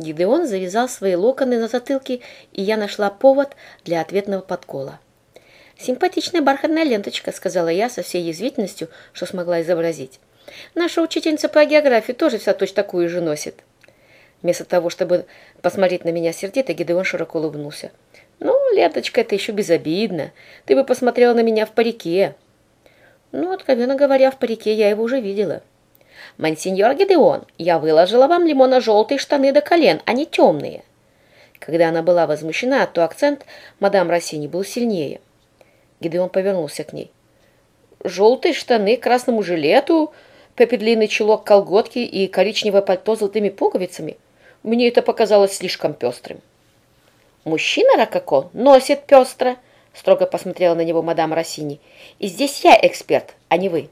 Гидеон завязал свои локоны на затылке, и я нашла повод для ответного подкола. «Симпатичная бархатная ленточка», — сказала я со всей язвительностью, что смогла изобразить. «Наша учительница по географии тоже вся точь такую же носит». Вместо того, чтобы посмотреть на меня сердито, Гидеон широко улыбнулся. «Ну, ленточка, это еще безобидно. Ты бы посмотрела на меня в парике». Ну, откровенно говоря, в парике я его уже видела. «Монсеньор Гидеон, я выложила вам лимонно-желтые штаны до колен, а не темные». Когда она была возмущена, то акцент мадам Рассини был сильнее. Гидеон повернулся к ней. «Желтые штаны к красному жилету, пепе длинный чулок колготки и коричневое пальто с золотыми пуговицами. Мне это показалось слишком пестрым». «Мужчина Рококо носит пестро», — строго посмотрела на него мадам Рассини. «И здесь я эксперт, а не вы».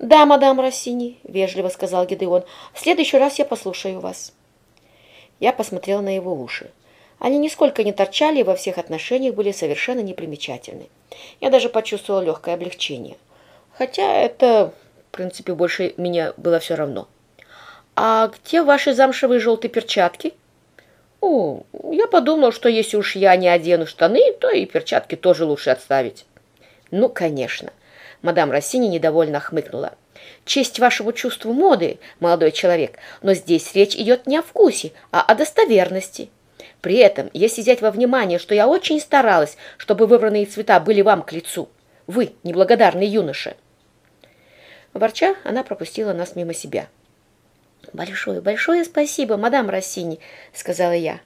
«Да, мадам Рассини», — вежливо сказал Гидеон, — «в следующий раз я послушаю вас». Я посмотрела на его уши. Они нисколько не торчали и во всех отношениях были совершенно непримечательны. Я даже почувствовала легкое облегчение. Хотя это, в принципе, больше меня было все равно. «А где ваши замшевые желтые перчатки?» «О, я подумал, что если уж я не одену штаны, то и перчатки тоже лучше отставить». «Ну, конечно». Мадам Рассини недовольно хмыкнула. «Честь вашему чувству моды, молодой человек, но здесь речь идет не о вкусе, а о достоверности. При этом, если взять во внимание, что я очень старалась, чтобы выбранные цвета были вам к лицу, вы, неблагодарный юноша». Ворча, она пропустила нас мимо себя. «Большое, большое спасибо, мадам Рассини», — сказала я.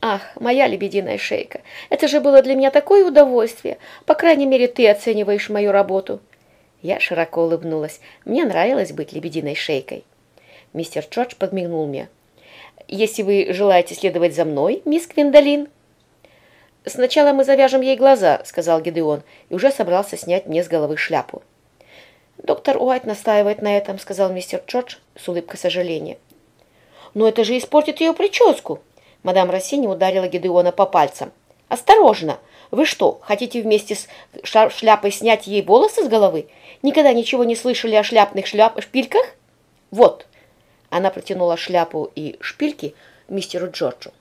«Ах, моя лебединая шейка, это же было для меня такое удовольствие. По крайней мере, ты оцениваешь мою работу». Я широко улыбнулась. Мне нравилось быть лебединой шейкой. Мистер Джордж подмигнул мне. «Если вы желаете следовать за мной, мисс Квиндолин...» «Сначала мы завяжем ей глаза», — сказал Гедеон, и уже собрался снять мне с головы шляпу. «Доктор Уайт настаивает на этом», — сказал мистер Джордж с улыбкой сожаления. «Но это же испортит ее прическу!» Мадам Рассини ударила Гедеона по пальцам. «Осторожно! Вы что, хотите вместе с шляпой снять ей волосы с головы? Никогда ничего не слышали о шляпных шляп шпильках? Вот!» Она протянула шляпу и шпильки мистеру Джорджу.